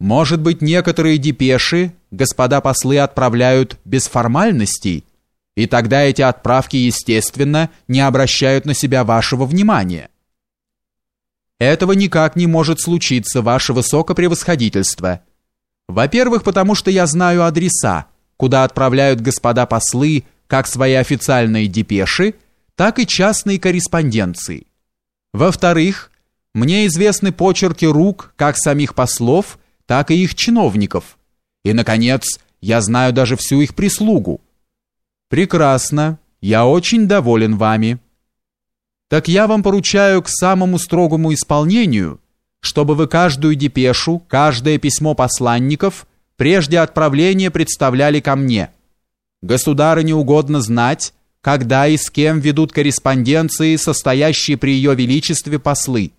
Может быть, некоторые депеши господа послы отправляют без формальностей, и тогда эти отправки, естественно, не обращают на себя вашего внимания. Этого никак не может случиться, ваше высокопревосходительство. Во-первых, потому что я знаю адреса, куда отправляют господа послы как свои официальные депеши, так и частные корреспонденции. Во-вторых, мне известны почерки рук как самих послов, так и их чиновников. И, наконец, я знаю даже всю их прислугу. Прекрасно, я очень доволен вами. Так я вам поручаю к самому строгому исполнению, чтобы вы каждую депешу, каждое письмо посланников прежде отправления представляли ко мне. Государыне угодно знать, когда и с кем ведут корреспонденции, состоящие при ее величестве послы.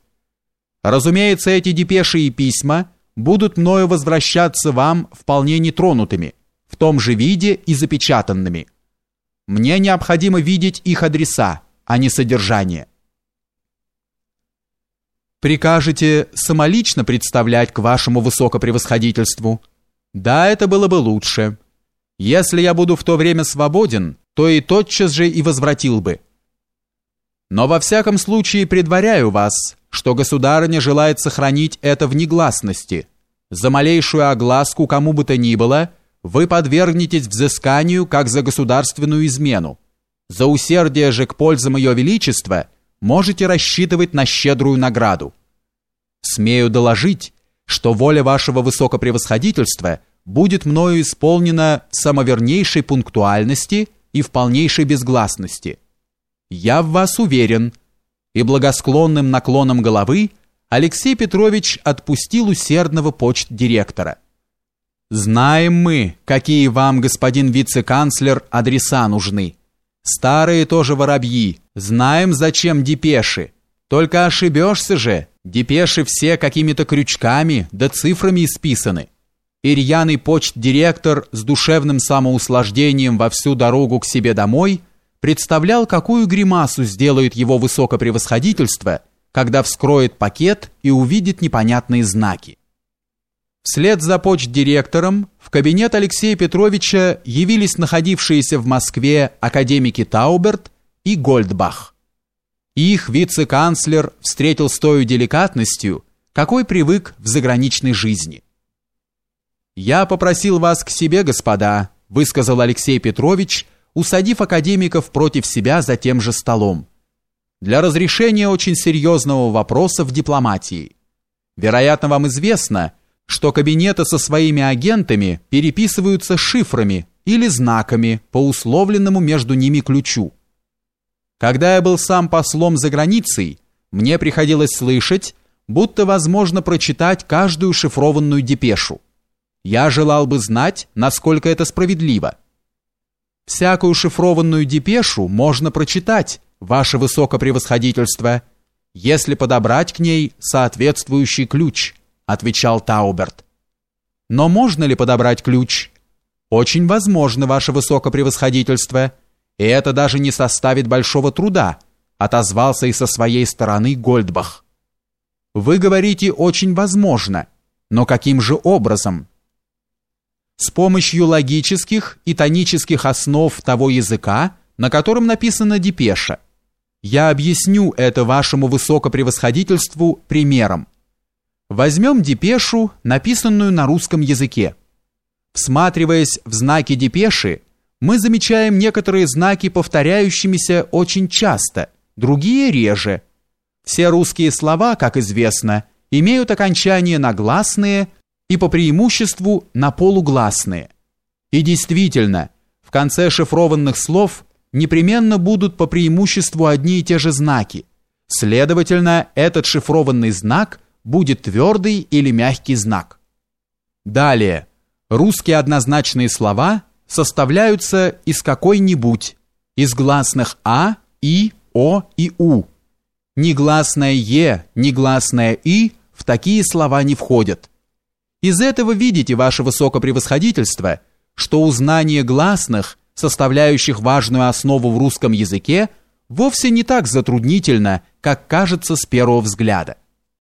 Разумеется, эти депеши и письма будут мною возвращаться вам вполне нетронутыми, в том же виде и запечатанными. Мне необходимо видеть их адреса, а не содержание. Прикажете самолично представлять к вашему высокопревосходительству? Да, это было бы лучше. Если я буду в то время свободен, то и тотчас же и возвратил бы. Но во всяком случае предваряю вас, что государыня желает сохранить это в негласности. За малейшую огласку кому бы то ни было, вы подвергнетесь взысканию как за государственную измену. За усердие же к пользам ее величества можете рассчитывать на щедрую награду. Смею доложить, что воля вашего высокопревосходительства будет мною исполнена в самовернейшей пунктуальности и в полнейшей безгласности. Я в вас уверен, и благосклонным наклоном головы Алексей Петрович отпустил усердного почт-директора. Знаем мы, какие вам, господин вице-канцлер, адреса нужны. Старые тоже воробьи. Знаем, зачем депеши. Только ошибешься же. Депеши все какими-то крючками да цифрами исписаны. Ирьяный почт-директор с душевным самоуслаждением во всю дорогу к себе домой представлял, какую гримасу сделает его высокопревосходительство, когда вскроет пакет и увидит непонятные знаки. Вслед за почт-директором в кабинет Алексея Петровича явились находившиеся в Москве академики Тауберт и Гольдбах. Их вице-канцлер встретил с той деликатностью, какой привык в заграничной жизни. «Я попросил вас к себе, господа», высказал Алексей Петрович, усадив академиков против себя за тем же столом. «Для разрешения очень серьезного вопроса в дипломатии. Вероятно, вам известно, что кабинеты со своими агентами переписываются шифрами или знаками по условленному между ними ключу. Когда я был сам послом за границей, мне приходилось слышать, будто возможно прочитать каждую шифрованную депешу. Я желал бы знать, насколько это справедливо. Всякую шифрованную депешу можно прочитать, ваше высокопревосходительство, если подобрать к ней соответствующий ключ, отвечал Тауберт. Но можно ли подобрать ключ? Очень возможно, ваше высокопревосходительство, и это даже не составит большого труда, отозвался и со своей стороны Гольдбах. Вы говорите очень возможно, но каким же образом? с помощью логических и тонических основ того языка, на котором написана депеша. Я объясню это вашему высокопревосходительству примером. Возьмем депешу, написанную на русском языке. Всматриваясь в знаки депеши, мы замечаем некоторые знаки повторяющимися очень часто, другие реже. Все русские слова, как известно, имеют окончание на гласные и по преимуществу на полугласные. И действительно, в конце шифрованных слов непременно будут по преимуществу одни и те же знаки. Следовательно, этот шифрованный знак будет твердый или мягкий знак. Далее, русские однозначные слова составляются из какой-нибудь, из гласных «а», «и», «о» и «у». Негласное «е», негласное «и» в такие слова не входят – из этого видите, ваше высокопревосходительство, что узнание гласных, составляющих важную основу в русском языке, вовсе не так затруднительно, как кажется с первого взгляда.